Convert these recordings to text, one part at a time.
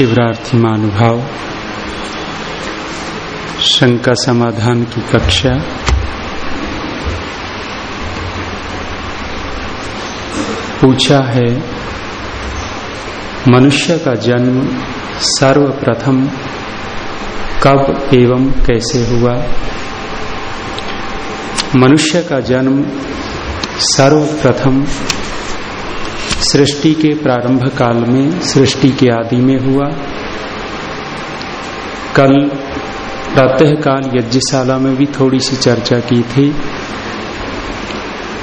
शिवरार्थी महानुभाव शंका समाधान की कक्षा, पूछा है, मनुष्य का जन्म सर्वप्रथम कब एवं कैसे हुआ? मनुष्य का जन्म सर्वप्रथम सृष्टि के प्रारंभ काल में, सृष्टि के आदि में हुआ। कल प्रातः काल यज्ञशाला में भी थोड़ी सी चर्चा की थी।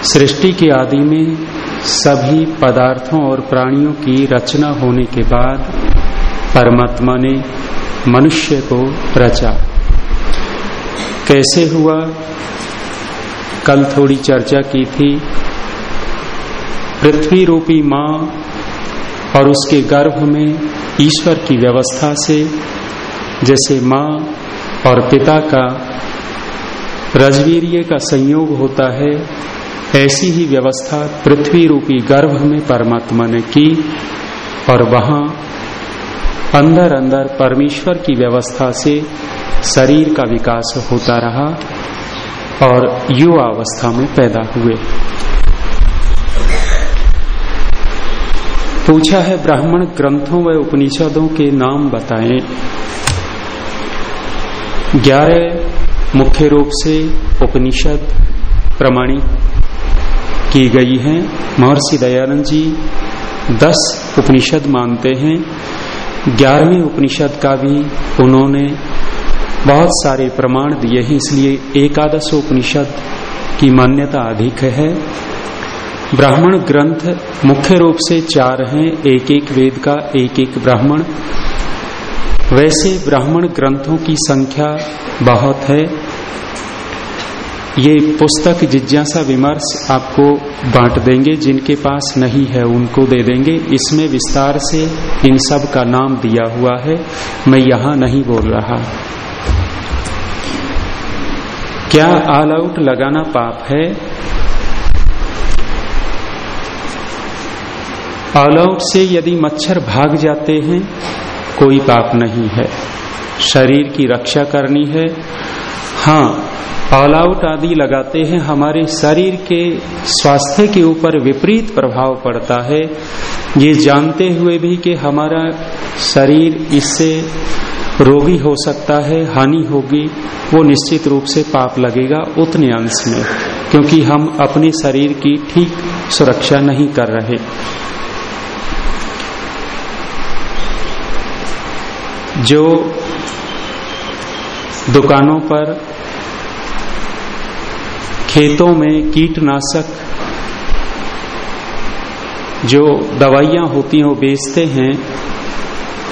सृष्टि के आदि में सभी पदार्थों और प्राणियों की रचना होने के बाद परमात्मा ने मनुष्य को रचा। कैसे हुआ? कल थोड़ी चर्चा की थी। पृथ्वी रूपी माँ और उसके गर्भ में ईश्वर की व्यवस्था से, जैसे माँ और पिता का रजवीर्य का संयोग होता है, ऐसी ही व्यवस्था पृथ्वी रूपी गर्भ में परमात्मा ने की और वहाँ अंदर अंदर परमेश्वर की व्यवस्था से शरीर का विकास होता रहा और युवा अवस्था में पैदा हुए। पूछा है ब्राह्मण ग्रंथों व उपनिषदों के नाम बताएँ। ग्यारह मुख्य रूप से उपनिषद प्रमाणित की गई हैं। महर्षि दयानंद जी दस उपनिषद मानते हैं। ग्यारहवीं उपनिषद का भी उन्होंने बहुत सारे प्रमाण दिए हैं, इसलिए एकादश उपनिषद की मान्यता अधिक है। ब्राह्मण ग्रंथ मुख्य रूप से चार हैं एक एक वेद का एक एक ब्राह्मण। वैसे ब्राह्मण ग्रंथों की संख्या बहुत है। ये पुस्तक जिज्ञासा विमर्श आपको बांट देंगे, जिनके पास नहीं है उनको दे देंगे। इसमें विस्तार से इन सब का नाम दिया हुआ है। मैं यहाँ नहीं बोल रहा। क्या ऑल आउट लगाना पाप है? ऑल आउट से यदि मच्छर भाग जाते हैं, कोई पाप नहीं है। शरीर की रक्षा करनी है। हाँ ऑल आउट आदि लगाते हैं, हमारे शरीर के स्वास्थ्य के ऊपर विपरीत प्रभाव पड़ता है। ये जानते हुए भी कि हमारा शरीर इससे रोगी हो सकता है, हानि होगी, वो निश्चित रूप से पाप लगेगा उतने अंश में, क्योंकि हम अपने शरीर की ठीक सुरक्षा नहीं कर रहे। जो दुकानों पर खेतों में कीटनाशक जो दवाइयाँ होती हैं, वो बेचते हैं,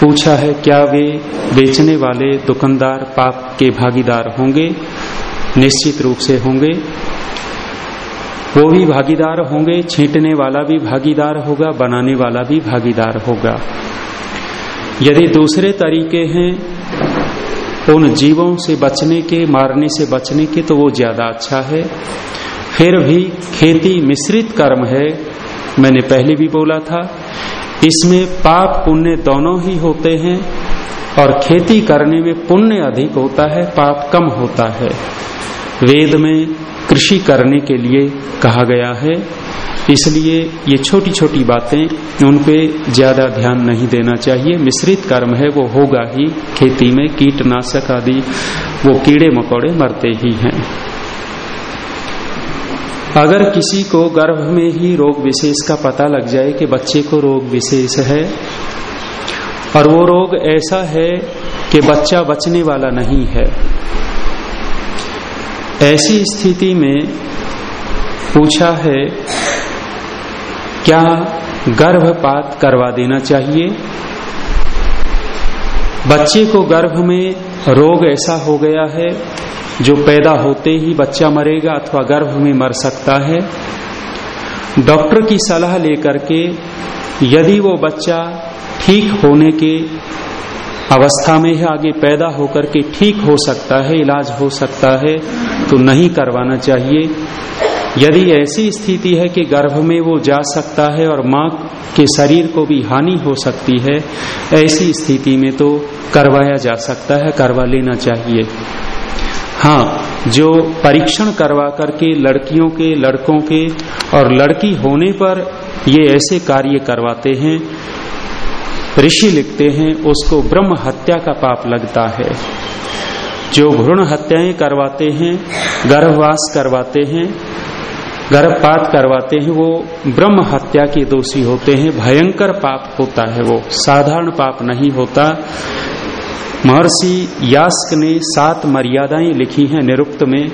पूछा है, क्या वे बेचने वाले दुकानदार पाप के भागीदार होंगे? निश्चित रूप से होंगे। वो भी भागीदार होंगे, छींटने वाला भी भागीदार होगा, बनाने वाला भी भागीदार होगा। यदि दूसरे तरीके हैं उन जीवों से बचने के, मारने से बचने के तो वो ज़्यादा अच्छा है। फिर भी खेती मिश्रित कर्म है, मैंने पहले भी बोला था। इसमें पाप पुण्य दोनों ही होते हैं और खेती करने में पुण्य अधिक होता है, पाप कम होता है। वेद में कृषि करने के लिए कहा गया है इसलिए ये छोटी छोटी बातें उन पे ज़्यादा ध्यान नहीं देना चाहिए। मिश्रित कर्म है, वो होगा ही। खेती में कीटनाशक आदि, वो कीड़े मकोड़े मरते ही हैं। अगर किसी को गर्भ में ही रोग विशेष का पता लग जाए कि बच्चे को रोग विशेष है, और वो रोग ऐसा है कि बच्चा बचने वाला नहीं है, ऐसी स्थिति में पूछा है क्या गर्भपात करवा देना चाहिए? बच्चे को गर्भ में रोग ऐसा हो गया है, जो पैदा होते ही बच्चा मरेगा अथवा गर्भ में मर सकता है। डॉक्टर की सलाह लेकर के यदि वो बच्चा ठीक होने के अवस्था में है, आगे पैदा होकर के ठीक हो सकता है, इलाज हो सकता है तो नहीं करवाना चाहिए। यदि ऐसी स्थिति है कि गर्भ में वो जा सकता है और माँ के शरीर को भी हानि हो सकती है, ऐसी स्थिति में तो करवाया जा सकता है, करवा लेना चाहिए। हाँ जो परीक्षण करवा करके लड़कियों के, लड़कों के और लड़की होने पर ये ऐसे कार्य करवाते हैं, ऋषि लिखते हैं, उसको ब्रह्म हत्या का पाप लगता है। जो भ्रूण हत्याएँ करवाते हैं, गर्भवास करवाते हैं गर्भपात करवाते हैं, वो ब्रह्म हत्या के दोषी होते हैं, भयंकर पाप होता है वो, साधारण पाप नहीं होता। महर्षि यास्क ने सात मर्यादाएँ लिखी हैं निरुक्त में।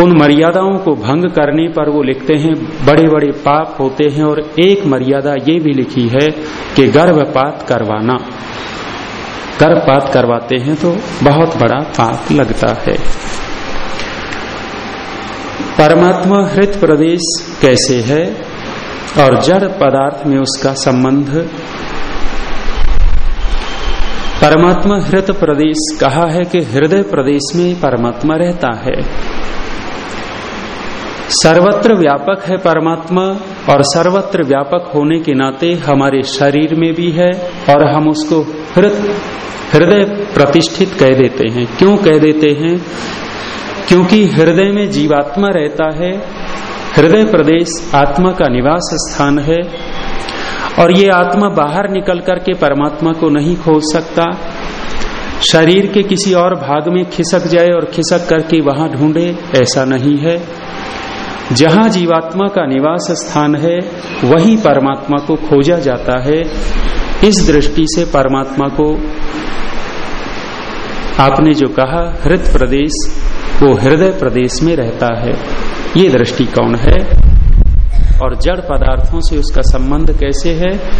उन मर्यादाओं को भंग करने पर वो लिखते हैं बड़े बड़े पाप होते हैं और एक मर्यादा ये भी लिखी है कि गर्भपात करवाना। गर्भपात करवाते हैं तो बहुत बड़ा पाप लगता है। परमात्मा हृत प्रदेश कैसे है और जड़ पदार्थ में उसका संबंध? परमात्मा हृत प्रदेश कहा है कि हृदय प्रदेश में परमात्मा रहता है। सर्वत्र व्यापक है परमात्मा और सर्वत्र व्यापक होने के नाते हमारे शरीर में भी है और हम उसको हृदय प्रतिष्ठित कह देते हैं। क्यों कह देते हैं? क्योंकि हृदय में जीवात्मा रहता है, हृदय प्रदेश आत्मा का निवास स्थान है, और ये आत्मा बाहर निकल करके परमात्मा को नहीं खोज सकता। शरीर के किसी और भाग में खिसक जाए और खिसक करके वहाँ ढूंढे, ऐसा नहीं है। जहाँ जीवात्मा का निवास स्थान है, वही परमात्मा को खोजा जाता है। इस दृष्टि से परमात्मा को आपने जो कहा हृदय प्रदेश, वो हृदय प्रदेश में रहता है। ये दृष्टिकोण है। और जड़ पदार्थों से उसका संबंध कैसे है?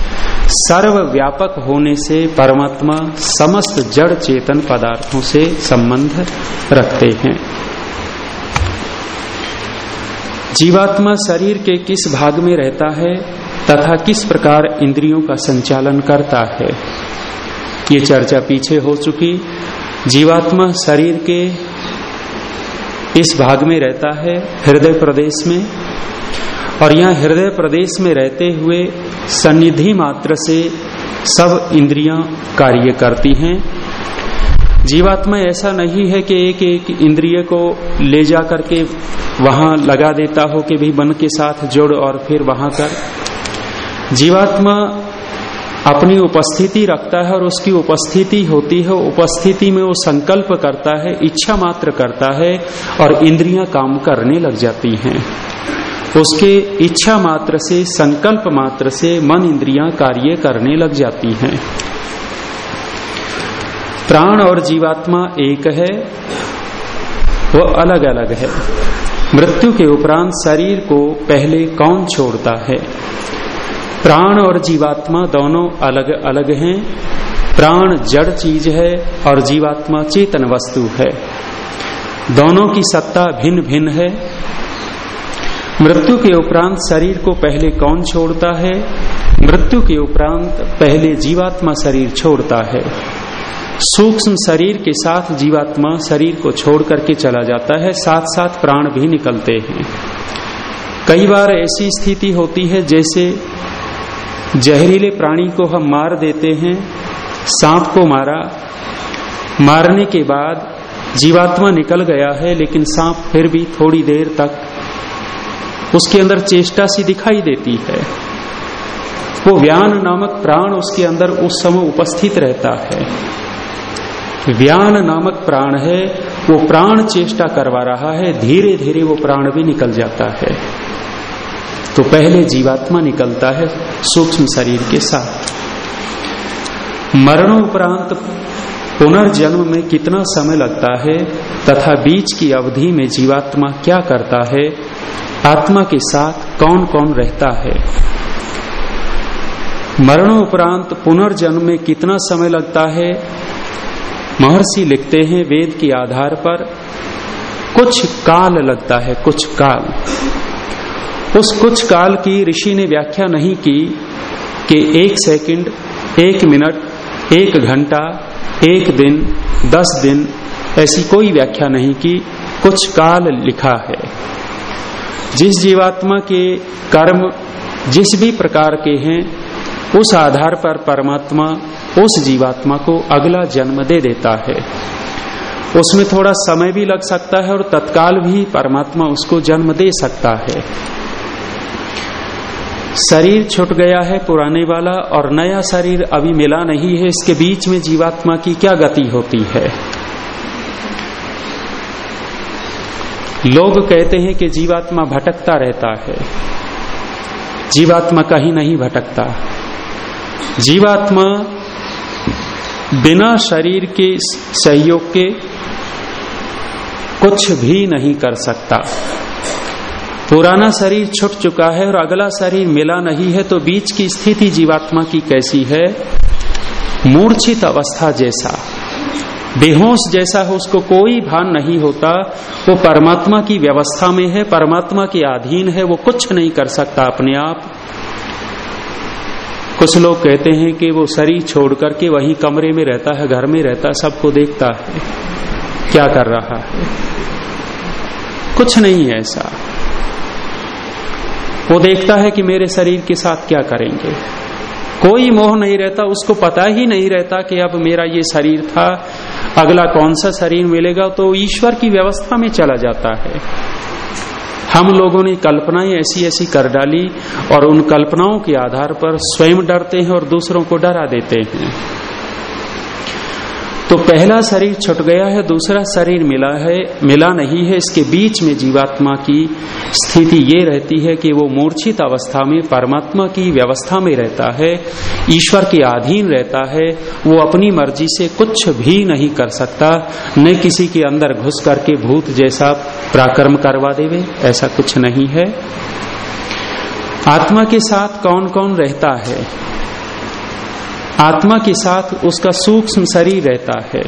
सर्व व्यापक होने से परमात्मा समस्त जड़ चेतन पदार्थों से संबंध रखते हैं। जीवात्मा शरीर के किस भाग में रहता है तथा किस प्रकार इंद्रियों का संचालन करता है? ये चर्चा पीछे हो चुकी। जीवात्मा शरीर के इस भाग में रहता है, हृदय प्रदेश में। और यहाँ हृदय प्रदेश में रहते हुए सन्निधि मात्र से सब इंद्रियाँ कार्य करती हैं। जीवात्मा ऐसा नहीं है कि एक एक इंद्रिय को ले जा करके वहाँ लगा देता हो कि भी मन के साथ जोड़ और फिर वहाँ कर। जीवात्मा अपनी उपस्थिति रखता है और उसकी उपस्थिति होती है, उपस्थिति में वो संकल्प करता है, इच्छा मात्र करता है और इंद्रियाँ काम करने लग जाती हैं। उसके इच्छा मात्र से, संकल्प मात्र से मन इंद्रियाँ कार्य करने लग जाती हैं। प्राण और जीवात्मा एक है, वो अलग अलग है। मृत्यु के उपरांत शरीर को पहले कौन छोड़ता है? प्राण और जीवात्मा दोनों अलग अलग हैं। प्राण जड़ चीज़ है और जीवात्मा चेतन वस्तु है। दोनों की सत्ता भिन्न भिन्न है। मृत्यु के उपरांत शरीर को पहले कौन छोड़ता है? मृत्यु के उपरांत पहले जीवात्मा शरीर छोड़ता है। सूक्ष्म शरीर के साथ जीवात्मा शरीर को छोड़ करके चला जाता है साथ साथ प्राण भी निकलते हैं। कई बार ऐसी स्थिति होती है जैसे जहरीले प्राणी को हम मार देते हैं, सांप को मारा। मारने के बाद जीवात्मा निकल गया है, लेकिन सांप फिर भी थोड़ी देर तक उसके अंदर चेष्टा सी दिखाई देती है। वो व्यान नामक प्राण उसके अंदर उस समय उपस्थित रहता है। व्यान नामक प्राण है, वो प्राण चेष्टा करवा रहा है धीरे धीरे वो प्राण भी निकल जाता है। तो पहले जीवात्मा निकलता है सूक्ष्म शरीर के साथ। मरणोपरांत पुनर्जन्म में कितना समय लगता है तथा बीच की अवधि में जीवात्मा क्या करता है, आत्मा के साथ कौन कौन रहता है? मरणोपरांत पुनर्जन्म में कितना समय लगता है? महर्षि लिखते हैं वेद के आधार पर, कुछ काल लगता है, कुछ काल। उस कुछ काल की ऋषि ने व्याख्या नहीं की कि एक सेकंड, एक मिनट, एक घंटा, एक दिन, दस दिन, ऐसी कोई व्याख्या नहीं की कुछ काल लिखा है। जिस जीवात्मा के कर्म, जिस भी प्रकार के हैं, उस आधार पर परमात्मा उस जीवात्मा को अगला जन्म दे देता है। उसमें थोड़ा समय भी लग सकता है और तत्काल भी परमात्मा उसको जन्म दे सकता है। शरीर छूट गया है पुराने वाला और नया शरीर अभी मिला नहीं है। इसके बीच में जीवात्मा की क्या गति होती है? लोग कहते हैं कि जीवात्मा भटकता रहता है। जीवात्मा कहीं नहीं भटकता। जीवात्मा बिना शरीर के सहयोग के कुछ भी नहीं कर सकता। पुराना शरीर छुट चुका है और अगला शरीर मिला नहीं है तो बीच की स्थिति जीवात्मा की कैसी है? मूर्छित अवस्था जैसा। बेहोश जैसा है, उसको कोई भान नहीं होता। वो परमात्मा की व्यवस्था में है, परमात्मा के अधीन है, वो कुछ नहीं कर सकता अपने आप। कुछ लोग कहते हैं कि वो शरीर छोड़ करके वही कमरे में रहता है, घर में रहता है, सबको देखता है। क्या कर रहा है? कुछ नहीं है ऐसा। वो देखता है कि मेरे शरीर के साथ क्या करेंगे। कोई मोह नहीं रहता, उसको पता ही नहीं रहता कि अब मेरा ये शरीर था, अगला कौन सा शरीर मिलेगा तो ईश्वर की व्यवस्था में चला जाता है। हम लोगों ने कल्पनाएँ ऐसी ऐसी कर डाली और उन कल्पनाओं के आधार पर स्वयं डरते हैं और दूसरों को डरा देते हैं। तो पहला शरीर छुट गया है, दूसरा शरीर मिला है, मिला नहीं है, इसके बीच में जीवात्मा की स्थिति ये रहती है कि वो मूर्छित अवस्था में, परमात्मा की व्यवस्था में रहता है, ईश्वर के अधीन रहता है, वो अपनी मर्ज़ी से कुछ भी नहीं कर सकता, न किसी के अंदर घुस करके भूत जैसा पराक्रम करवा देवे, ऐसा कुछ नहीं है। आत्मा के साथ कौन कौन रहता है? आत्मा के साथ उसका सूक्ष्म शरीर रहता है।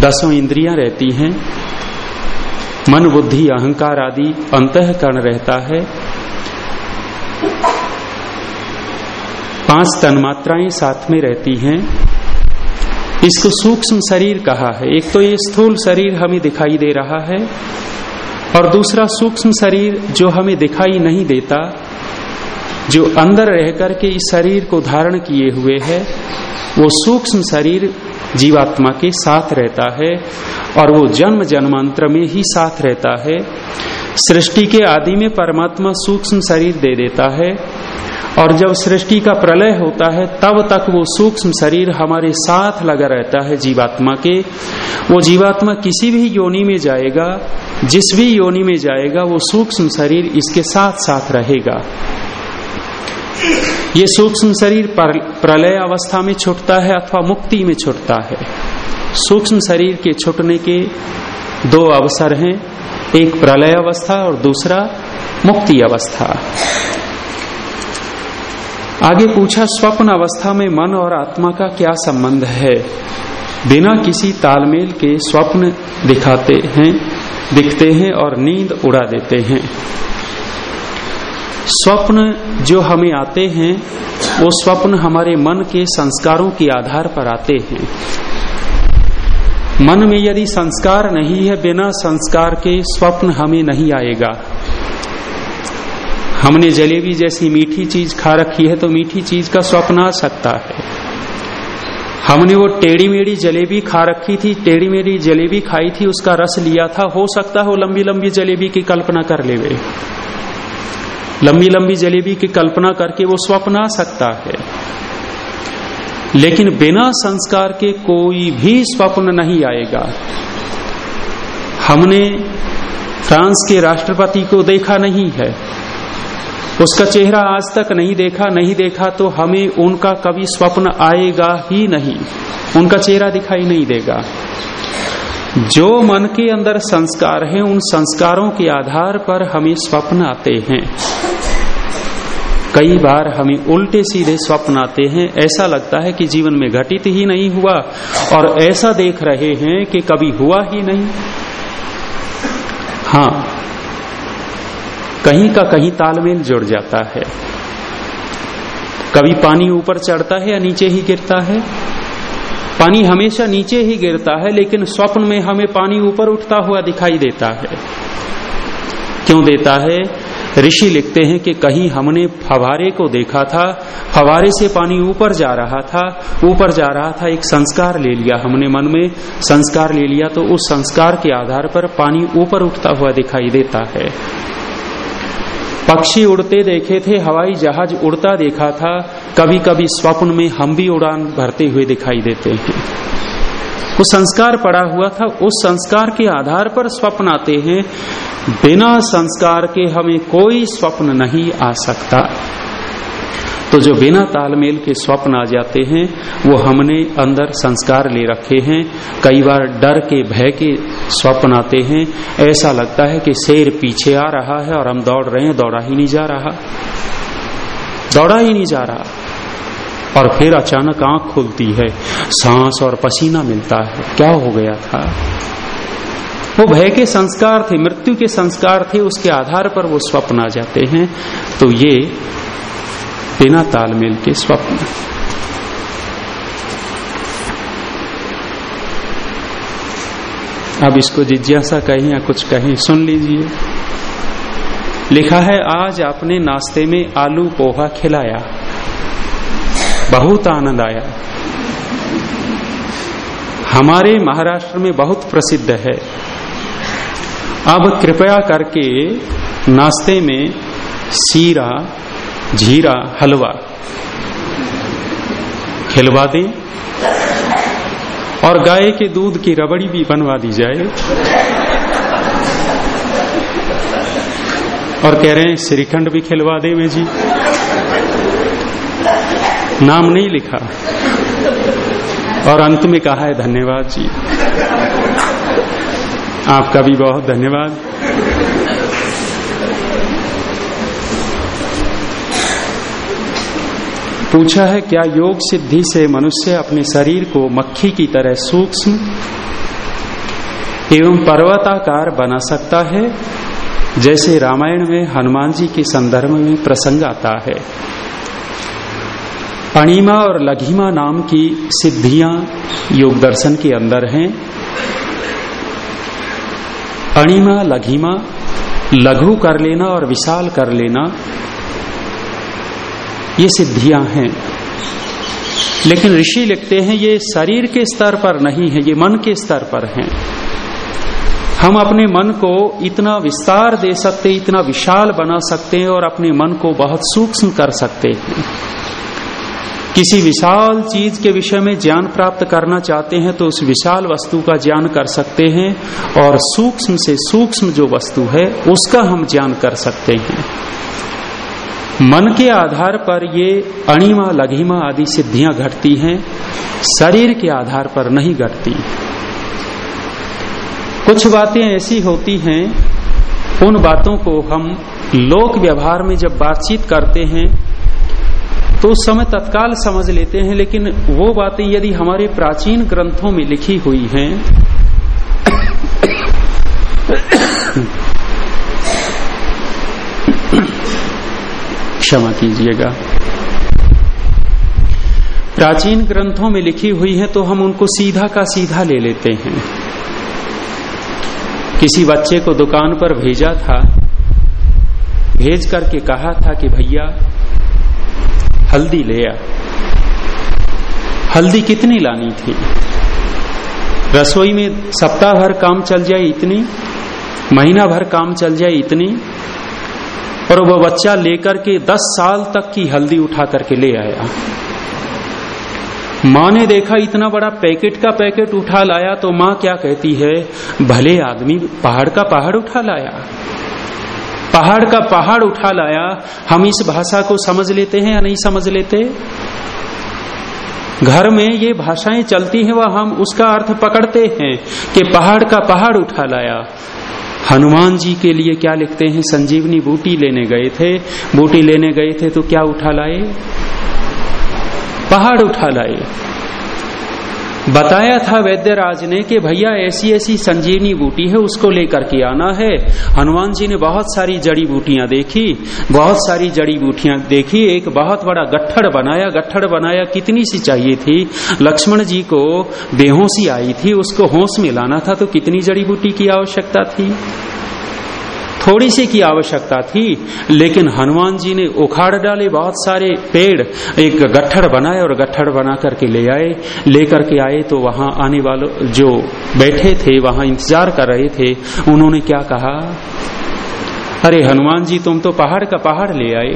दसों इंद्रियाँ रहती हैं। मन, बुद्धि, अहंकार आदि अंतकरण रहता है। पाँच तन्मात्राएँ साथ में रहती हैं। इसको सूक्ष्म शरीर कहा है। एक तो ये स्थूल शरीर हमें दिखाई दे रहा है और दूसरा सूक्ष्म शरीर जो हमें दिखाई नहीं देता जो अंदर रह करके इस शरीर को धारण किए हुए है, वो सूक्ष्म शरीर जीवात्मा के साथ रहता है और वो जन्म जन्मांतर में ही साथ रहता है। सृष्टि के आदि में परमात्मा सूक्ष्म शरीर दे देता है और जब सृष्टि का प्रलय होता है, तब तक वो सूक्ष्म शरीर हमारे साथ लगा रहता है जीवात्मा के। वो जीवात्मा किसी भी योनि में जाएगा, जिस भी योनि में जाएगा, वो सूक्ष्म शरीर इसके साथ साथ रहेगा। ये सूक्ष्म शरीर प्रलय अवस्था में छुटता है अथवा मुक्ति में छुटता है। सूक्ष्म शरीर के छुटने के दो अवसर हैं, एक प्रलय अवस्था और दूसरा मुक्ति अवस्था। आगे पूछा, स्वप्न अवस्था में मन और आत्मा का क्या संबंध है? बिना किसी तालमेल के स्वप्न दिखाते हैं, दिखते हैं और नींद उड़ा देते हैं। स्वप्न जो हमें आते हैं, वो स्वप्न हमारे मन के संस्कारों के आधार पर आते हैं। मन में यदि संस्कार नहीं है, बिना संस्कार के स्वप्न हमें नहीं आएगा। हमने जलेबी जैसी मीठी चीज़ खा रखी है तो मीठी चीज़ का स्वप्न आ सकता है। हमने वो टेढ़ी मेढ़ी जलेबी खा रखी थी टेढ़ी मेढ़ी जलेबी खाई थी, उसका रस लिया था, हो सकता है वो लंबी लंबी जलेबी की कल्पना कर लेवे। लंबी लंबी जलेबी की कल्पना करके वो स्वप्न आ सकता है। लेकिन बिना संस्कार के कोई भी स्वप्न नहीं आएगा। हमने फ्रांस के राष्ट्रपति को देखा नहीं है। उसका चेहरा आज तक नहीं देखा नहीं देखा तो हमें उनका कभी स्वप्न आएगा ही नहीं। उनका चेहरा दिखाई नहीं देगा। जो मन के अंदर संस्कार हैं, उन संस्कारों के आधार पर हमें स्वप्न आते हैं। कई बार हमें उल्टे सीधे स्वप्न आते हैं। ऐसा लगता है कि जीवन में घटित ही नहीं हुआ और ऐसा देख रहे हैं कि कभी हुआ ही नहीं। हाँ कहीं का कहीं तालमेल जुड़ जाता है। कभी पानी ऊपर चढ़ता है या नीचे ही गिरता है। पानी हमेशा नीचे ही गिरता है, लेकिन स्वप्न में हमें पानी ऊपर उठता हुआ दिखाई देता है। क्यों देता है? ऋषि लिखते हैं कि कहीं हमने फवारे को देखा था, फवारे से पानी ऊपर जा रहा था, ऊपर जा रहा था, एक संस्कार ले लिया हमने मन में। संस्कार ले लिया तो उस संस्कार के आधार पर पानी ऊपर उठता हुआ दिखाई देता है। पक्षी उड़ते देखे थे, हवाई जहाज़ उड़ता देखा था कभी कभी स्वप्न में हम भी उड़ान भरते हुए दिखाई देते हैं। वो संस्कार पड़ा हुआ था, उस संस्कार के आधार पर स्वप्न आते हैं। बिना संस्कार के हमें कोई स्वप्न नहीं आ सकता। तो जो बिना तालमेल के स्वप्न आ जाते हैं, वो हमने अंदर संस्कार ले रखे हैं। कई बार डर के, भय के स्वप्न आते हैं। ऐसा लगता है कि शेर पीछे आ रहा है और हम दौड़ रहे हैं, दौड़ा ही नहीं जा रहा। दौड़ा ही नहीं जा रहा। और फिर अचानक आँख खुलती है, सांस और पसीना मिलता है। क्या हो गया था? वो भय के संस्कार थे, मृत्यु के संस्कार थे, उसके आधार पर वो स्वप्न आ जाते हैं। तो ये बिना तालमेल के स्वप्न। अब इसको जिज्ञासा कहीं या कुछ कहीं सुन लीजिए। लिखा है, आज आपने नाश्ते में आलू पोहा खिलाया। बहुत आनंद आया। हमारे महाराष्ट्र में बहुत प्रसिद्ध है। अब कृपया करके नाश्ते में सीरा जीरा, हलवा। खिलवा दें। और गाय के दूध की रबड़ी भी बनवा दी जाए। और कह रहे हैं, श्रीखंड भी खिलवा दे में जी। नाम नहीं लिखा। और अंत में कहा है, धन्यवाद जी। आपका भी बहुत धन्यवाद। पूछा है, क्या योग सिद्धि से मनुष्य अपने शरीर को मक्खी की तरह सूक्ष्म एवं पर्वताकार बना सकता है? जैसे रामायण में हनुमान जी के संदर्भ में प्रसंग आता है। अणिमा और लघिमा नाम की सिद्धियाँ योग दर्शन के अंदर हैं। अणिमा, लघिमा, लघु कर लेना और विशाल कर लेना ये सिद्धियाँ हैं। लेकिन ऋषि लिखते हैं, ये शरीर के स्तर पर नहीं है, ये मन के स्तर पर हैं। हम अपने मन को इतना विस्तार दे सकते, इतना विशाल बना सकते हैं और अपने मन को बहुत सूक्ष्म कर सकते हैं। किसी विशाल चीज़ के विषय में ज्ञान प्राप्त करना चाहते हैं तो उस विशाल वस्तु का ज्ञान कर सकते हैं और सूक्ष्म से सूक्ष्म जो वस्तु है, उसका हम ज्ञान कर सकते हैं। मन के आधार पर ये अणिमा, लघिमा आदि सिद्धियाँ घटती हैं, शरीर के आधार पर नहीं घटती। कुछ बातें ऐसी होती हैं, उन बातों को हम लोक व्यवहार में जब बातचीत करते हैं तो उस समय तत्काल समझ लेते हैं, लेकिन वो बातें यदि हमारे प्राचीन ग्रंथों में लिखी हुई हैं क्षमा कीजिएगा। प्राचीन ग्रंथों में लिखी हुई है तो हम उनको सीधा का सीधा ले लेते हैं। किसी बच्चे को दुकान पर भेजा था, भेज करके कहा था कि भैया, हल्दी ले आ। हल्दी कितनी लानी थी? रसोई में सप्ताह भर काम चल जाए इतनी, महीना भर काम चल जाए इतनी और वह बच्चा लेकर के दस साल तक की हल्दी उठा करके ले आया। माँ ने देखा, इतना बड़ा पैकेट का पैकेट उठा लाया तो माँ क्या कहती है, भले आदमी पहाड़ का पहाड़ उठा लाया। पहाड़ का पहाड़ उठा लाया, हम इस भाषा को समझ लेते हैं या नहीं समझ लेते? घर में ये भाषाएँ चलती हैं, वह हम उसका अर्थ पकड़ते हैं कि पहाड़ का पहाड़ उठा लाया। हनुमान जी के लिए क्या लिखते हैं? संजीवनी बूटी लेने गए थे। बूटी लेने गए थे तो क्या उठा लाए? पहाड़ उठा लाए। बताया था वैद्यराज ने कि भैया ऐसी ऐसी संजीवनी बूटी है, उसको लेकर के आना है। हनुमान जी ने बहुत सारी जड़ी बूटियाँ देखी, बहुत सारी जड़ी बूटियाँ देखी, एक बहुत बड़ा गट्ठड़ बनाया गट्ठड़ बनाया कितनी सी चाहिए थी। लक्ष्मण जी को बेहोशी आई थी, उसको होश में लाना था तो कितनी जड़ी बूटी की आवश्यकता थी? थोड़ी सी की आवश्यकता थी, लेकिन हनुमान जी ने उखाड़ डाले, बहुत सारे पेड़, एक गट्ठड़ बनाए और गट्ठड़ बना करके ले आए। लेकर के आए तो वहाँ आने वालों, जो बैठे थे, वहाँ इंतज़ार कर रहे थे। उन्होंने क्या कहा? अरे हनुमान जी, तुम तो पहाड़ का पहाड़ ले आए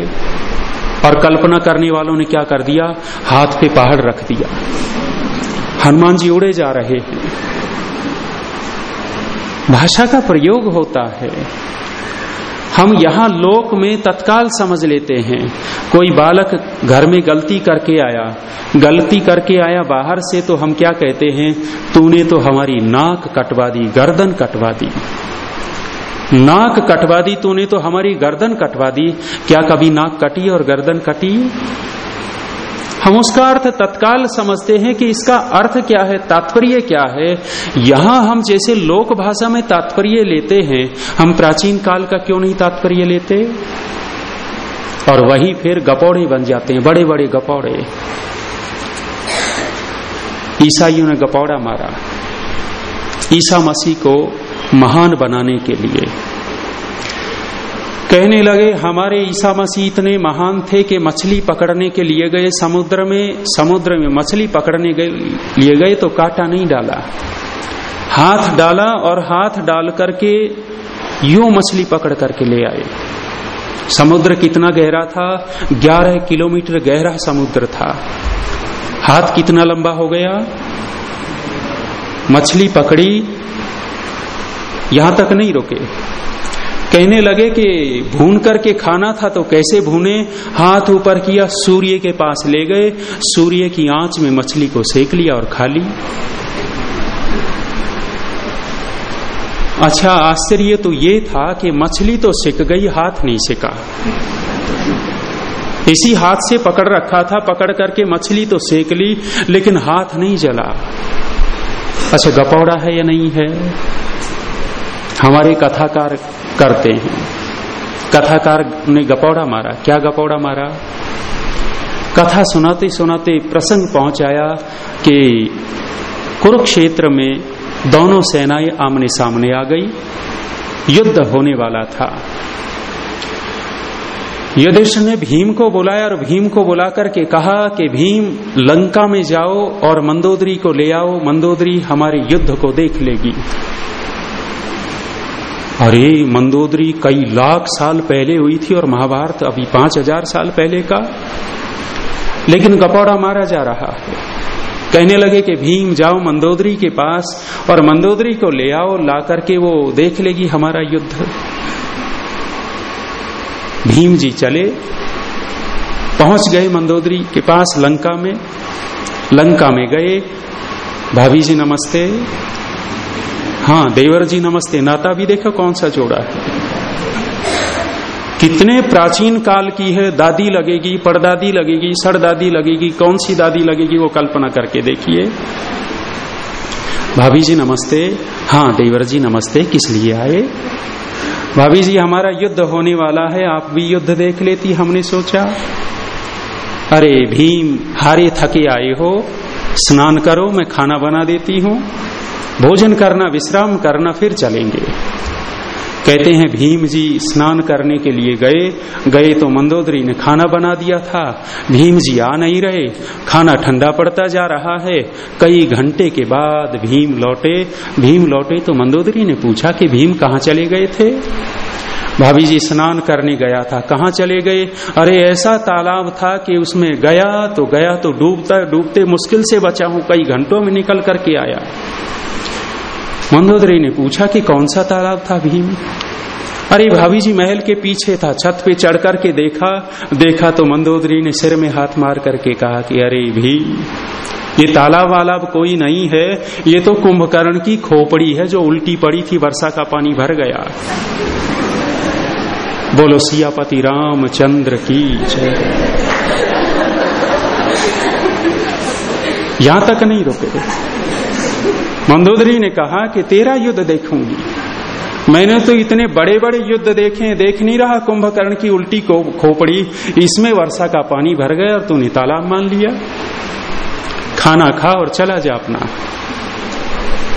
और कल्पना करने वालों ने क्या कर दिया? हाथ पे पहाड़ रख दिया। हनुमान जी उड़े जा रहे हैं। भाषा का प्रयोग होता है। हम यहाँ लोक में तत्काल समझ लेते हैं। कोई बालक घर में गलती करके आया, गलती करके आया बाहर से तो हम क्या कहते हैं, तूने तो हमारी नाक कटवा दी, गर्दन कटवा दी। नाक कटवा दी, तूने तो हमारी गर्दन कटवा दी। क्या कभी नाक कटी और गर्दन कटी? हम उसका अर्थ तत्काल समझते हैं कि इसका अर्थ क्या है, तात्पर्य क्या है। यहाँ हम जैसे लोक भाषा में तात्पर्य लेते हैं, हम प्राचीन काल का क्यों नहीं तात्पर्य लेते? और वही फिर गपौड़े बन जाते हैं बड़े बड़े गपौड़े। ईसाइयों ने गपौड़ा मारा, ईसा मसीह को महान बनाने के लिए। कहने लगे, हमारे ईसा मसीह इतने महान थे कि मछली पकड़ने के लिए गए समुद्र में समुद्र में मछली पकड़ने गए, लिए गए तो कांटा नहीं डाला। हाथ डाला और हाथ डाल करके यूँ मछली पकड़ करके ले आए। समुद्र कितना गहरा था 11 किलोमीटर गहरा समुद्र था। हाथ कितना लंबा हो गया? मछली पकड़ी, यहाँ तक नहीं रुके। कहने लगे कि भून करके खाना था तो कैसे भूने? हाथ ऊपर किया, सूर्य के पास ले गए। सूर्य की आँच में मछली को सेक लिया और खा ली। अच्छा आश्चर्य तो ये था कि मछली तो सिक गई, हाथ नहीं सिका। इसी हाथ से पकड़ रखा था, पकड़ करके मछली तो सेक ली, लेकिन हाथ नहीं जला। अच्छा गपौड़ा है या नहीं है? हमारे कथाकार करते हैं। कथाकार ने गपौड़ा मारा। क्या गपौड़ा मारा? कथा सुनाते सुनाते प्रसंग पहुँचाया कि कुरुक्षेत्र में दोनों सेनाएँ आमने सामने आ गई। युद्ध होने वाला था। युधिष्ठ ने भीम को बुलाया और भीम को बुला करके कहा कि भीम, लंका में जाओ और मंदोदरी को ले आओ। मंदोदरी हमारे युद्ध को देख लेगी। अरे मंदोदरी कई लाख साल पहले हुई थी और महाभारत अभी पाँच हज़ार साल पहले का। लेकिन गपौड़ा मारा जा रहा है। कहने लगे कि भीम, जाओ मंदोदरी के पास और मंदोदरी को ले आओ, ला करके वो देख लेगी हमारा युद्ध। भीम जी चले, पहुँच गए मंदोदरी के पास लंका में। लंका में गए, भाभी जी नमस्ते। हाँ देवर जी नमस्ते, नाता भी देखो कौन सा जोड़ा है। कितने प्राचीन काल की है, दादी लगेगी, परदादी लगेगी, सरदादी लगेगी, कौन सी दादी लगेगी वो कल्पना करके देखिए। भाभी जी नमस्ते हाँ देवर जी नमस्ते, किस लिए आए? भाभी जी, हमारा युद्ध होने वाला है, आप भी युद्ध देख लेती, हमने सोचा। अरे, भीम, हारे थके आए हो, स्नान करो, मैं खाना बना देती हूँ। भोजन करना, विश्राम करना, फिर चलेंगे। कहते हैं, भीम जी, स्नान करने के लिए गए। गए तो मंदोदरी ने खाना बना दिया था। भीम जी आ नहीं रहे। खाना ठंडा पड़ता जा रहा है। कई घंटे के बाद भीम लौटे। भीम लौटे तो मंदोदरी ने पूछा कि भीम कहाँ चले गए थे? भाभी जी, स्नान करने गया था। कहाँ चले गए? अरे, ऐसा तालाब था कि उसमें गया तो गया तो डूबता, डूबते मुश्किल से बचा हूँ। कई घंटों में निकल करके आया। मंदोदरी ने पूछा कि कौन सा तालाब था भीम? अरे, भाभी जी, महल के पीछे था। छत पे चढ़ करके देखा। देखा तो मंदोदरी ने सिर में हाथ मार करके कहा कि अरे भी ये तालाब वालाब कोई नहीं है। ये तो कुंभकर्ण की खोपड़ी है जो उल्टी पड़ी थी। वर्षा का पानी भर गया। बोलो, सियापति रामचंद्र की जय। यहाँ तक नहीं रुके। मंदोदरी ने कहा कि तेरा युद्ध देखूँगी। मैंने तो इतने बड़े बड़े युद्ध देखे, देख नहीं रहा कुंभकर्ण की उल्टी को खोपड़ी। इसमें वर्षा का पानी भर गया और तूने तालाब मान लिया। खाना खा और चला जा अपना।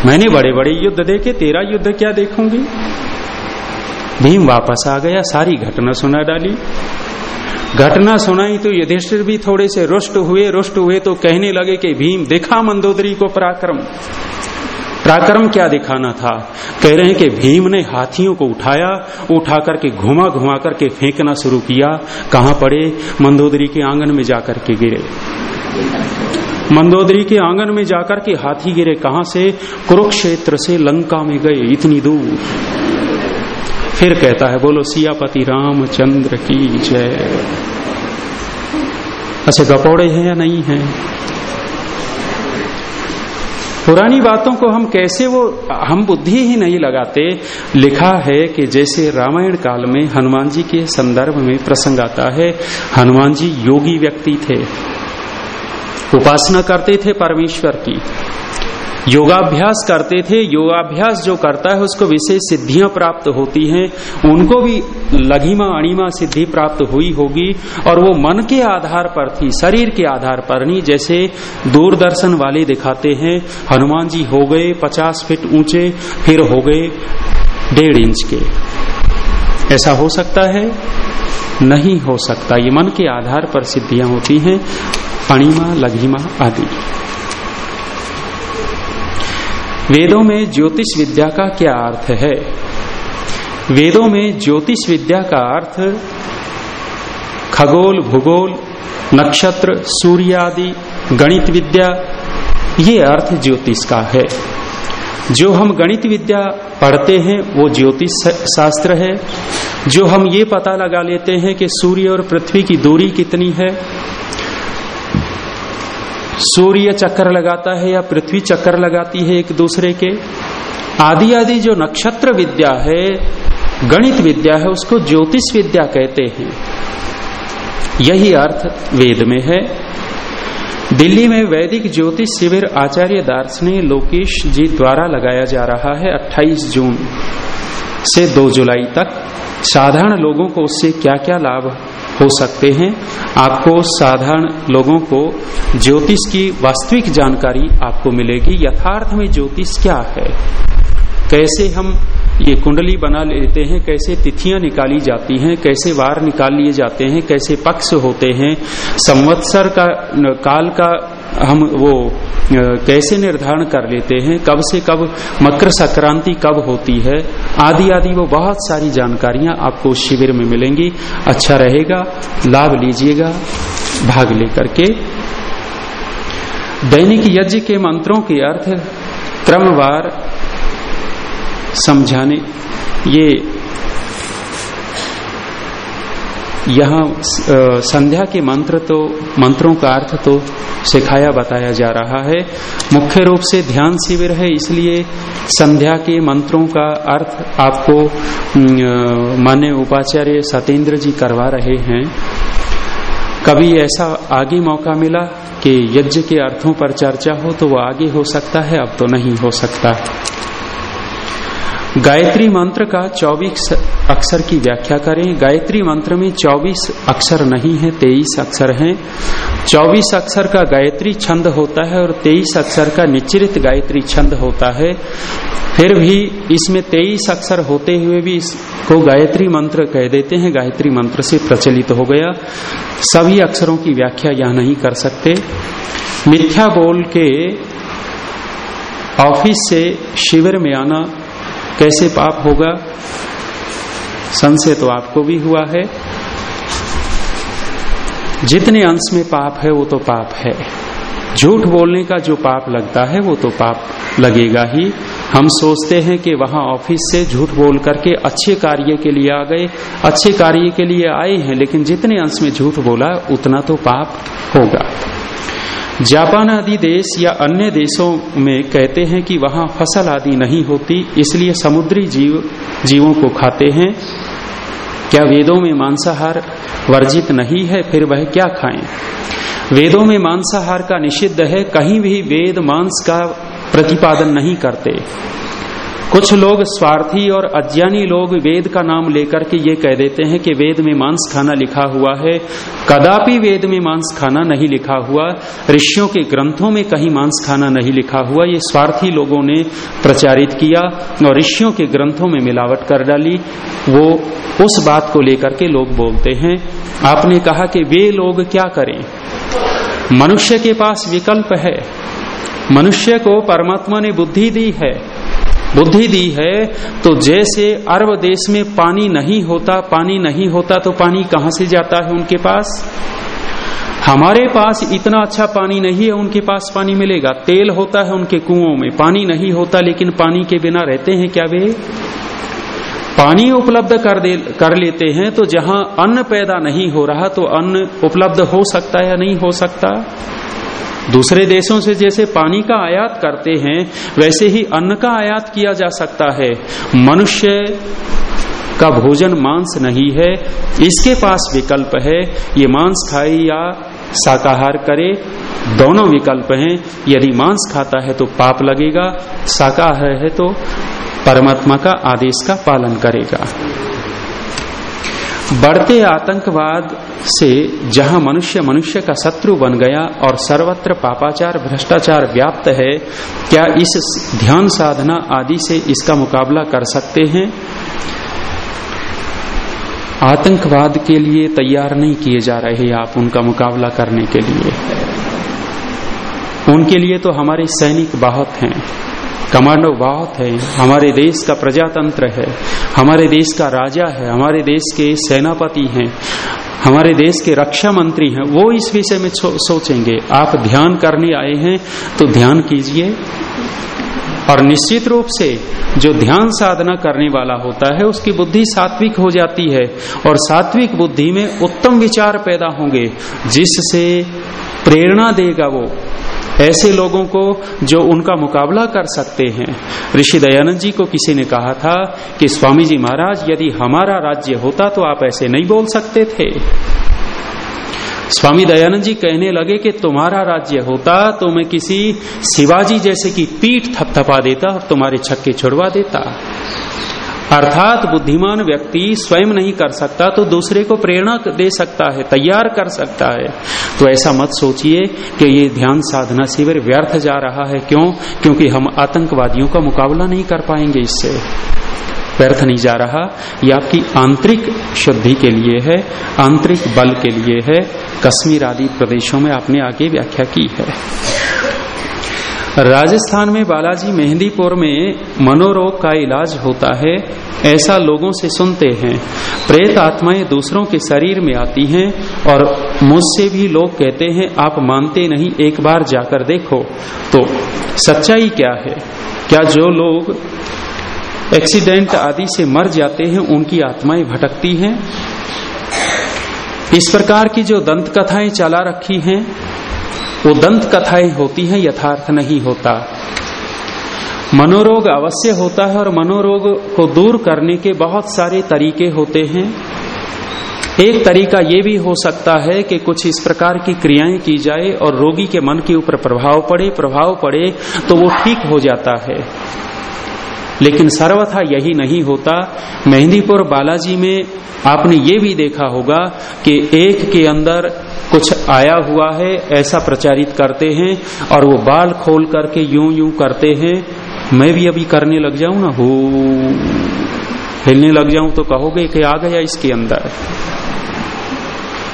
मैंने बड़े बड़े युद्ध देखे, तेरा युद्ध क्या देखूँगी? भीम वापस आ गया, सारी घटना सुना डाली। घटना सुनाई तो युधिष्ठिर भी थोड़े से रुष्ट हुए रुष्ट हुए तो कहने लगे कि भीम, देखा मंदोदरी को पराक्रम। पराक्रम क्या दिखाना था? कह रहे हैं कि भीम ने हाथियों को उठाया, उठा करके घुमा घुमा करके फेंकना शुरू किया। कहाँ पड़े? मंदोदरी के आँगन में जाकर के गिरे। मंदोदरी के आँगन में जाकर के हाथी गिरे। कहाँ से? कुरुक्षेत्र से लंका में गए, इतनी दूर। फिर कहता है, बोलो, सियापति रामचंद्र की जय। ऐसे गपौड़े हैं या नहीं हैं? पुरानी बातों को हम कैसे वो, हम बुद्धि ही नहीं लगाते। लिखा है कि जैसे रामायण काल में हनुमान जी के संदर्भ में प्रसंग आता है, हनुमान जी योगी व्यक्ति थे। उपासना करते थे परमेश्वर की। योगाभ्यास करते थे, योगाभ्यास जो करता है, उसको विशेष सिद्धियाँ प्राप्त होती हैं। उनको भी लघिमा, अणिमा सिद्धि प्राप्त हुई होगी। और वो मन के आधार पर थी, शरीर के आधार पर नहीं, जैसे दूरदर्शन वाले दिखाते हैं। हनुमान जी हो गए पचास फीट ऊँचे, फिर हो गए डेढ़ इंच के। ऐसा हो सकता है? नहीं हो सकता। ये मन के आधार पर सिद्धियाँ होती हैं, अणिमा, लघिमा आदि। वेदों में ज्योतिष विद्या का क्या अर्थ है? वेदों में ज्योतिष विद्या का अर्थ, खगोल, भूगोल, नक्षत्र सूर्य आदि गणित विद्या, ये अर्थ ज्योतिष का है। जो हम गणित विद्या पढ़ते हैं, वो ज्योतिष शास्त्र है। जो हम ये पता लगा लेते हैं कि सूर्य और पृथ्वी की दूरी कितनी है सूर्य चक्कर लगाता है या पृथ्वी चक्कर लगाती है एक दूसरे के? आदि आदि जो नक्षत्र विद्या है, गणित विद्या है, उसको ज्योतिष विद्या कहते हैं। यही अर्थ वेद में है। दिल्ली में वैदिक ज्योतिष शिविर आचार्य दार्शनिक लोकेश जी द्वारा लगाया जा रहा है 28 जून से 2 जुलाई तक। साधारण लोगों को उससे क्या क्या लाभ हो सकते हैं। आपको साधारण लोगों को ज्योतिष की वास्तविक जानकारी आपको मिलेगी। यथार्थ में ज्योतिष क्या है? कैसे हम ये कुंडली बना लेते हैं? कैसे तिथियाँ निकाली जाती हैं? कैसे वार निकाल लिए जाते हैं? कैसे पक्ष होते हैं? संवत्सर का काल का हम वो कैसे निर्धारण कर लेते हैं, कब से कब मकर संक्रांति कब होती है, आदि आदि वो बहुत सारी जानकारियाँ आपको शिविर में मिलेंगी। अच्छा रहेगा, लाभ लीजिएगा, भाग लेकर के। दैनिक यज्ञ के मंत्रों के अर्थ क्रमवार समझाने। ये यहाँ संध्या के मंत्र तो मंत्रों का अर्थ तो सिखाया बताया जा रहा है। मुख्य रूप से ध्यान शिविर है, इसलिए संध्या के मंत्रों का अर्थ आपको माने उपाचार्य सतेंद्र जी करवा रहे हैं। कभी ऐसा आगे मौका मिला कि यज्ञ के अर्थों पर चर्चा हो तो वो आगे हो सकता है, अब तो नहीं हो सकता। गायत्री मंत्र का 24 अक्षर की व्याख्या करें। गायत्री मंत्र में 24 अक्षर नहीं है 23 अक्षर हैं। 24 अक्षर का गायत्री छंद होता है और 23 अक्षर का निचरित गायत्री छंद होता है। फिर भी इसमें 23 अक्षर होते हुए भी इसको गायत्री मंत्र कह देते हैं। गायत्री मंत्र से प्रचलित हो गया। सभी अक्षरों की व्याख्या यहाँ नहीं कर सकते। मिथ्या बोल के ऑफ़िस से शिविर में आना कैसे पाप होगा? संशय तो आपको भी हुआ है। जितने अंश में पाप है, वो तो पाप है। झूठ बोलने का जो पाप लगता है, वो तो पाप लगेगा ही। हम सोचते हैं कि वहाँ ऑफ़िस से झूठ बोल करके अच्छे कार्य के लिए आ गए, अच्छे कार्य के लिए आए हैं, लेकिन जितने अंश में झूठ बोला, उतना तो पाप होगा। जापान आदि देश या अन्य देशों में कहते हैं कि वहाँ फ़सल आदि नहीं होती, इसलिए समुद्री जीव, जीवों को खाते हैं। क्या वेदों में मांसाहार वर्जित नहीं है, फिर वह क्या खाएँ? वेदों में मांसाहार का निषिद्ध है, कहीं भी वेद मांस का प्रतिपादन नहीं करते। कुछ लोग स्वार्थी और अज्ञानी लोग वेद का नाम लेकर के ये कह देते हैं कि वेद में मांस खाना लिखा हुआ है। कदापि वेद में मांस खाना नहीं लिखा हुआ। ऋषियों के ग्रंथों में कहीं मांस खाना नहीं लिखा हुआ। ये स्वार्थी लोगों ने प्रचारित किया और ऋषियों के ग्रंथों में मिलावट कर डाली। वो उस बात को लेकर के लोग बोलते हैं, आपने कहा कि वे लोग क्या करें? मनुष्य के पास विकल्प है। मनुष्य को परमात्मा ने बुद्धि दी है। बुद्धि दी है तो जैसे अरब देश में पानी नहीं होता, पानी नहीं होता तो पानी कहाँ से जाता है उनके पास? हमारे पास इतना अच्छा पानी नहीं है, उनके पास पानी मिलेगा। तेल होता है उनके कुओं में, पानी नहीं होता, लेकिन पानी के बिना रहते हैं क्या वे? पानी उपलब्ध कर दे, कर लेते हैं तो जहाँ अन्न पैदा नहीं हो रहा तो अन्न उपलब्ध हो सकता है या नहीं हो सकता? दूसरे देशों से जैसे पानी का आयात करते हैं, वैसे ही अन्न का आयात किया जा सकता है। मनुष्य का भोजन मांस नहीं है, इसके पास विकल्प है, ये मांस खाए या शाकाहार करे, दोनों विकल्प हैं। यदि मांस खाता है तो पाप लगेगा, शाकाहार है तो परमात्मा का आदेश का पालन करेगा। बढ़ते आतंकवाद से जहाँ मनुष्य मनुष्य का शत्रु बन गया और सर्वत्र पापाचार, भ्रष्टाचार व्याप्त है, क्या इस ध्यान साधना आदि से इसका मुकाबला कर सकते हैं? आतंकवाद के लिए तैयार नहीं किए जा रहे आप उनका मुकाबला करने के लिए। उनके लिए तो हमारे सैनिक बहुत हैं। कमांडो, बहुत है। हमारे देश का प्रजातंत्र है। हमारे देश का राजा है। हमारे देश के सेनापति हैं। हमारे देश के रक्षा मंत्री हैं। वो इस विषय में सोचेंगे। आप ध्यान करने आए हैं तो ध्यान कीजिए। और निश्चित रूप से जो ध्यान साधना करने वाला होता है, उसकी बुद्धि सात्विक हो जाती है। और सात्विक बुद्धि में उत्तम विचार पैदा होंगे, जिससे प्रेरणा देगा वो। ऐसे लोगों को जो उनका मुकाबला कर सकते हैं। ऋषि दयानंद जी को किसी ने कहा था कि स्वामी जी महाराज, यदि हमारा राज्य होता तो आप ऐसे नहीं बोल सकते थे। स्वामी दयानंद जी कहने लगे कि, तुम्हारा राज्य होता तो मैं किसी शिवाजी जैसे की पीठ थपथपा देता और तुम्हारे छक्के छुड़वा देता। अर्थात बुद्धिमान व्यक्ति स्वयं नहीं कर सकता तो दूसरे को प्रेरणा दे सकता है, तैयार कर सकता है। तो ऐसा मत सोचिए कि ये ध्यान साधना शिविर व्यर्थ जा रहा है। क्यों? क्योंकि हम आतंकवादियों का मुकाबला नहीं कर पाएँगे इससे। व्यर्थ नहीं जा रहा। ये आपकी आंतरिक शुद्धि के लिए है, आंतरिक बल के लिए है। कश्मीर आदि प्रदेशों में आपने आगे व्याख्या की है। राजस्थान में बालाजी मेहंदीपुर में मनोरोग का इलाज होता है, ऐसा लोगों से सुनते हैं। प्रेत आत्माएँ दूसरों के शरीर में आती हैं और मुझसे भी लोग कहते हैं, आप मानते नहीं, एक बार जाकर देखो। तो सच्चाई क्या है? क्या जो लोग एक्सीडेंट आदि से मर जाते हैं, उनकी आत्माएँ भटकती हैं? इस प्रकार की जो दंत कथाएँ चला रखी हैं वो दंत कथाएँ होती हैं, यथार्थ नहीं होता। मनोरोग अवश्य होता है और मनोरोग को दूर करने के बहुत सारे तरीके होते हैं। एक तरीका ये भी हो सकता है कि कुछ इस प्रकार की क्रियाएँ की जाए और रोगी के मन के ऊपर प्रभाव पड़े प्रभाव पड़े तो वो ठीक हो जाता है। लेकिन सर्वथा यही नहीं होता। मेहंदीपुर बालाजी में आपने ये भी देखा होगा कि एक के अंदर कुछ आया हुआ है, ऐसा प्रचारित करते हैं और वो बाल खोल करके यूँ यू करते हैं। मैं भी अभी करने लग जाऊँ ना? हो। हिलने लग जाऊँ तो कहोगे कि आ गया इसके अंदर।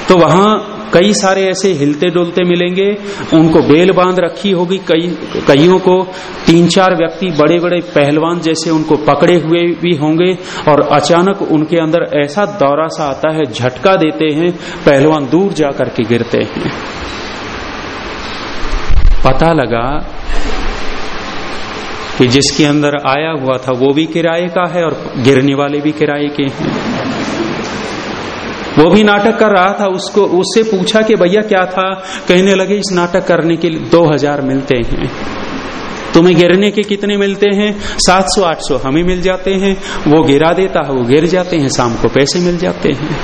तो वहाँ कई सारे ऐसे हिलते डुलते मिलेंगे। उनको बेल बाँध रखी होगी कई, कईयों को। तीन चार व्यक्ति बड़े बड़े पहलवान जैसे उनको पकड़े हुए भी होंगे और अचानक उनके अंदर ऐसा दौरा सा आता है, झटका देते हैं, पहलवान दूर जाकर के गिरते हैं। पता लगा कि जिसके अंदर आया हुआ था, वो भी किराए का है और गिरने वाले भी किराए के हैं। वो भी नाटक कर रहा था, उसको, उससे पूछा कि भैया क्या था? कहने लगे, इस नाटक करने के लिए दो हज़ार मिलते हैं। तुम्हें गिरने के कितने मिलते हैं? सात सौ, आठ सौ हमें मिल जाते हैं। वो गिरा देता है, वो गिर जाते हैं, शाम को पैसे मिल जाते हैं।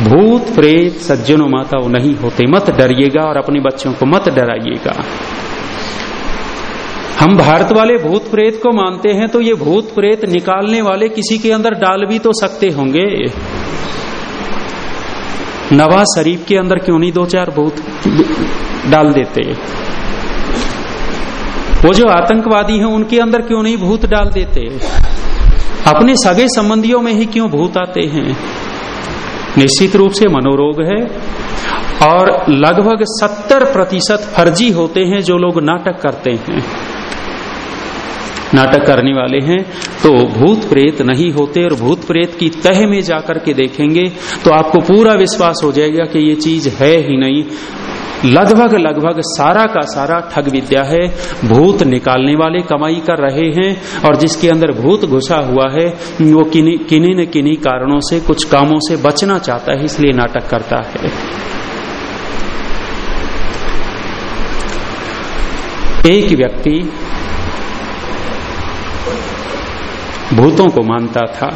भूत प्रेत सज्जनों माता, वो नहीं होते। मत डरिएगा और अपने बच्चों को मत डराइएगा। हम भारत वाले भूत प्रेत को मानते हैं तो ये भूत प्रेत निकालने वाले किसी के अंदर डाल भी तो सकते होंगे। नवाज़ शरीफ के अंदर क्यों नहीं दो चार भूत डाल देते? वो जो आतंकवादी हैं, उनके अंदर क्यों नहीं भूत डाल देते? अपने सगे संबंधियों में ही क्यों भूत आते हैं? निश्चित रूप से मनोरोग है, और लगभग सत्तर प्रतिशत फर्जी होते हैं जो लोग नाटक करते हैं। नाटक करने वाले हैं तो भूत प्रेत नहीं होते और भूत प्रेत की तह में जाकर के देखेंगे तो आपको पूरा विश्वास हो जाएगा कि ये चीज़ है ही नहीं। लगभग लगभग सारा का सारा ठग विद्या है, भूत निकालने वाले कमाई कर रहे हैं, और जिसके अंदर भूत घुसा हुआ है, वो किन्हीं न किन्हीं कारणों से, कुछ कामों से बचना चाहता है, इसलिए नाटक करता है। एक व्यक्ति भूतों को मानता था।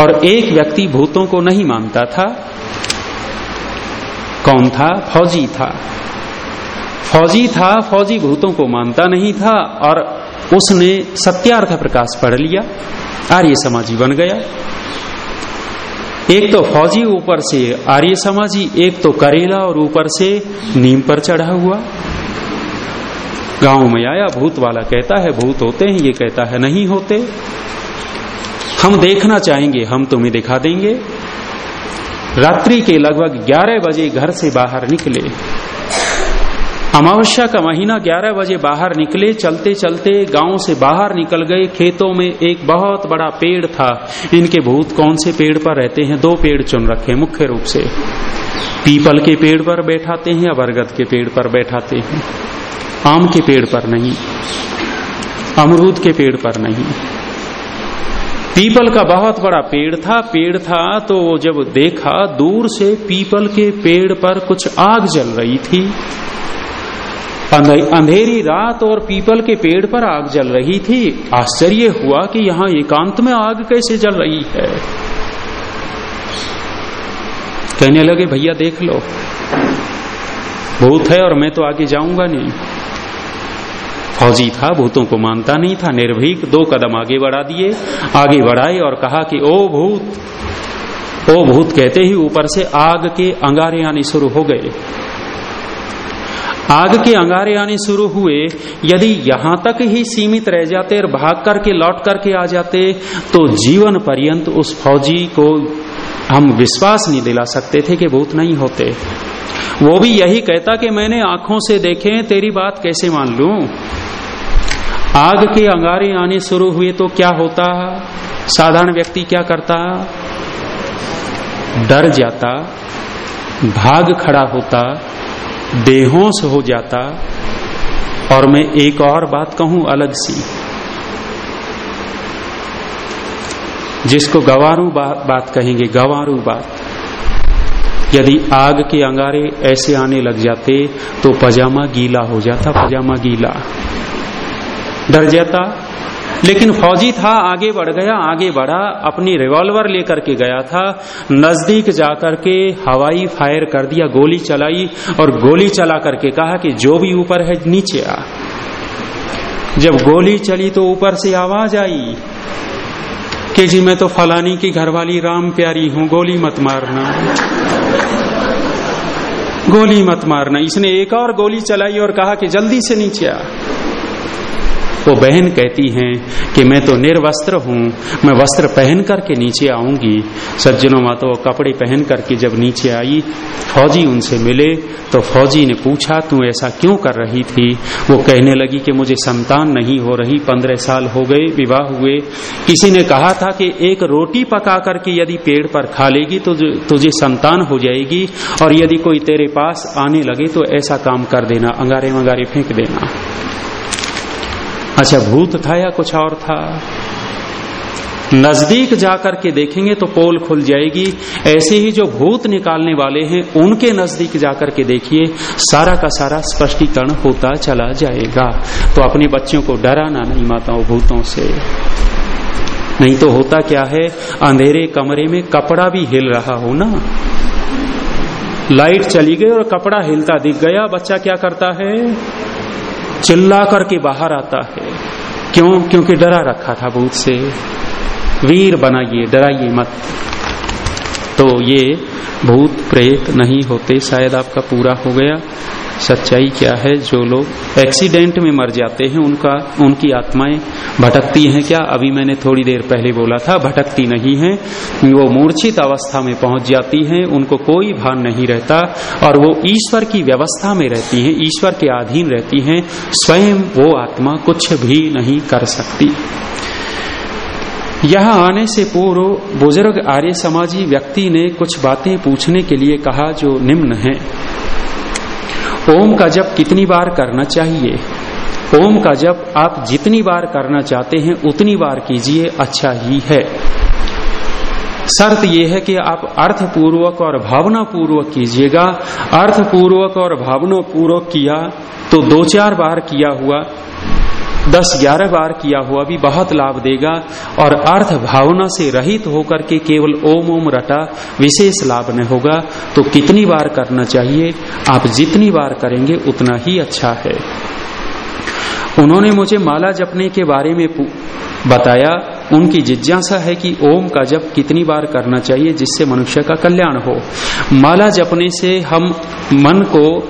और एक व्यक्ति भूतों को नहीं मानता था, कौन था? फौजी था। फौजी था, फौजी भूतों को मानता नहीं था और उसने सत्यार्थ प्रकाश पढ़ लिया आर्य समाजी बन गया। एक तो फौजी ऊपर से आर्य समाजी, एक तो करेला और ऊपर से नीम पर चढ़ा हुआ। गाँव में आया, भूत वाला कहता है, भूत होते हैं, ये कहता है, नहीं होते। हम देखना चाहेंगे, हम तुम्हें दिखा देंगे। रात्रि के लगभग 11 बजे घर से बाहर निकले। अमावस्या का महीना 11 बजे बाहर निकले चलते चलते गाँव से बाहर निकल गए। खेतों में एक बहुत बड़ा पेड़ था। इनके भूत कौन से पेड़ पर रहते हैं? दो पेड़ चुन रखे मुख्य रूप से। पीपल के पेड़ पर बैठाते हैं या बरगद के पेड़ पर बैठाते हैं। आम के पेड़ पर नहीं, अमरूद के पेड़ पर नहीं। पीपल का बहुत बड़ा पेड़ था पेड़ था तो जब देखा, दूर से पीपल के पेड़ पर कुछ आग जल रही थी। अंधेरी रात और पीपल के पेड़ पर आग जल रही थी। आश्चर्य हुआ कि यहाँ एकांत में आग कैसे जल रही है। कहने लगे, भैया देख लो, भूत है और मैं तो आगे जाऊँगा नहीं। फौजी था भूतों को मानता नहीं था। निर्भीक दो कदम आगे बढ़ा दिए, आगे बढ़ाए और कहा कि, ओ भूत ओ भूत, कहते ही ऊपर से आग के अंगारे आने शुरू हो गए। आग के अंगारे आने शुरू हुए। यदि यहाँ तक ही सीमित रह जाते और भाग करके, लौट करके आ जाते तो जीवन पर्यंत उस फौजी को हम विश्वास नहीं दिला सकते थे कि भूत नहीं होते। वो भी यही कहता कि मैंने आँखों से देखे, तेरी बात कैसे मान लू? आग के अंगारे आने शुरू हुए तो क्या होता? साधारण व्यक्ति क्या करता? डर जाता, भाग खड़ा होता, बेहोश हो जाता। और मैं एक और बात कहूँ अलग सी। जिसको गवारू बात, बात कहेंगे गवारू बात। यदि आग के अंगारे ऐसे आने लग जाते तो पजामा गीला हो जाता पजामा गीला। डर जाता। लेकिन फौजी था आगे बढ़ गया आगे बढ़ा अपनी रिवॉल्वर लेकर के गया था। नज़दीक जाकर के हवाई फायर कर दिया गोली चलाई और गोली चला करके कहा कि जो भी ऊपर है नीचे आ। जब गोली चली तो ऊपर से आवाज़ आई। कि जी, मैं तो फलानी की घरवाली राम प्यारी हूँ, गोली मत मारना। गोली मत मारना। इसने एक और गोली चलाई और कहा कि जल्दी से नीचे आ। वो बहन कहती हैं कि मैं तो निर्वस्त्र हूँ, मैं वस्त्र पहन करके नीचे आऊँगी। सज्जनों माता वो कपड़े पहन करके जब नीचे आई, फौजी उनसे मिले तो फौजी ने पूछा, तू ऐसा क्यों कर रही थी? वो कहने लगी कि मुझे संतान नहीं हो रही, पंद्रह साल हो गए, विवाह हुए। किसी ने कहा था कि एक रोटी पका करके यदि पेड़ पर खा लेगी तो तुझे संतान हो जाएगी, और यदि कोई तेरे पास आने लगे तो ऐसा काम कर देना अंगारे मंगारे फेंक देना। अच्छा भूत था या कुछ और था? नज़दीक जाकर के देखेंगे तो पोल खुल जाएगी। ऐसे ही जो भूत निकालने वाले हैं, उनके नज़दीक जाकर के देखिए, सारा का सारा स्पष्टीकरण होता चला जाएगा। तो अपने बच्चों को डराना नहीं, माताओं, भूतों से। नहीं तो होता क्या है, अंधेरे कमरे में कपड़ा भी हिल रहा हो ना? लाइट चली गई और कपड़ा हिलता दिख गया। बच्चा क्या करता है? चिल्ला करके बाहर आता है। क्यों? क्योंकि डरा रखा था भूत से। वीर बनाइए, डराइए मत। तो ये भूत प्रेत नहीं होते, शायद आपका पूरा हो गया। सच्चाई क्या है? जो लोग एक्सीडेंट में मर जाते हैं, उनका, उनकी आत्माएँ भटकती हैं क्या? अभी मैंने थोड़ी देर पहले बोला था, भटकती नहीं है। वो मूर्छित अवस्था में पहुँच जाती हैं, उनको कोई भान नहीं रहता। और वो ईश्वर की व्यवस्था में रहती हैं, ईश्वर के अधीन रहती हैं। स्वयं वो आत्मा कुछ भी नहीं कर सकती। यहाँ आने से पूर्व बुज़ुर्ग आर्य समाजी व्यक्ति ने कुछ बातें पूछने के लिए कहा जो निम्न है। ओम का जप कितनी बार करना चाहिए? ओम का जप आप जितनी बार करना चाहते हैं, उतनी बार कीजिए अच्छा ही है। शर्त यह है कि आप अर्थपूर्वक और भावना पूर्वक कीजिएगा। अर्थपूर्वक और भावना पूर्वक किया तो दो चार बार किया हुआ दस ग्यारह बार किया हुआ भी बहुत लाभ देगा और अर्थ भावना से रहित होकर के केवल ओम ओम रटा विशेष लाभ न होगा। तो कितनी बार करना चाहिए? आप जितनी बार करेंगे, उतना ही अच्छा है। उन्होंने मुझे माला जपने के बारे में बताया। उनकी जिज्ञासा है कि ओम का जप कितनी बार करना चाहिए जिससे मनुष्य का कल्याण हो। माला जपने से हम मन को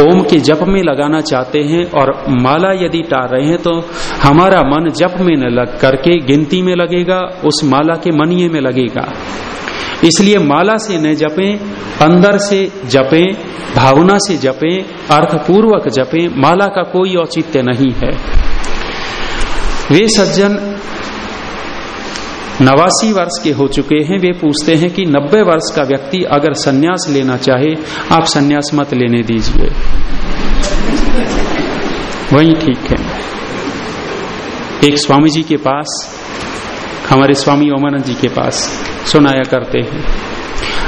ओम के जप में लगाना चाहते हैं और माला यदि टार रहे हैं तो हमारा मन जप में न लग करके गिनती में लगेगा, उस माला के मनिये में लगेगा। इसलिए माला से न जपें, अंदर से जपें, भावना से जपें, अर्थपूर्वक जपें, माला का कोई औचित्य नहीं है। वे सज्जन नवासी वर्ष के हो चुके हैं, वे पूछते हैं कि नब्बे वर्ष का व्यक्ति अगर सन्यास लेना चाहे, आप सन्यास मत लेने दीजिए। वही ठीक है। एक स्वामी जी के पास, हमारे स्वामी ओमानंद जी के पास सुनाया करते हैं।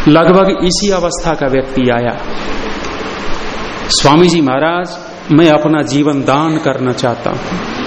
लगभग इसी अवस्था का व्यक्ति आया। स्वामी जी महाराज, मैं अपना जीवन दान करना चाहता हूँ।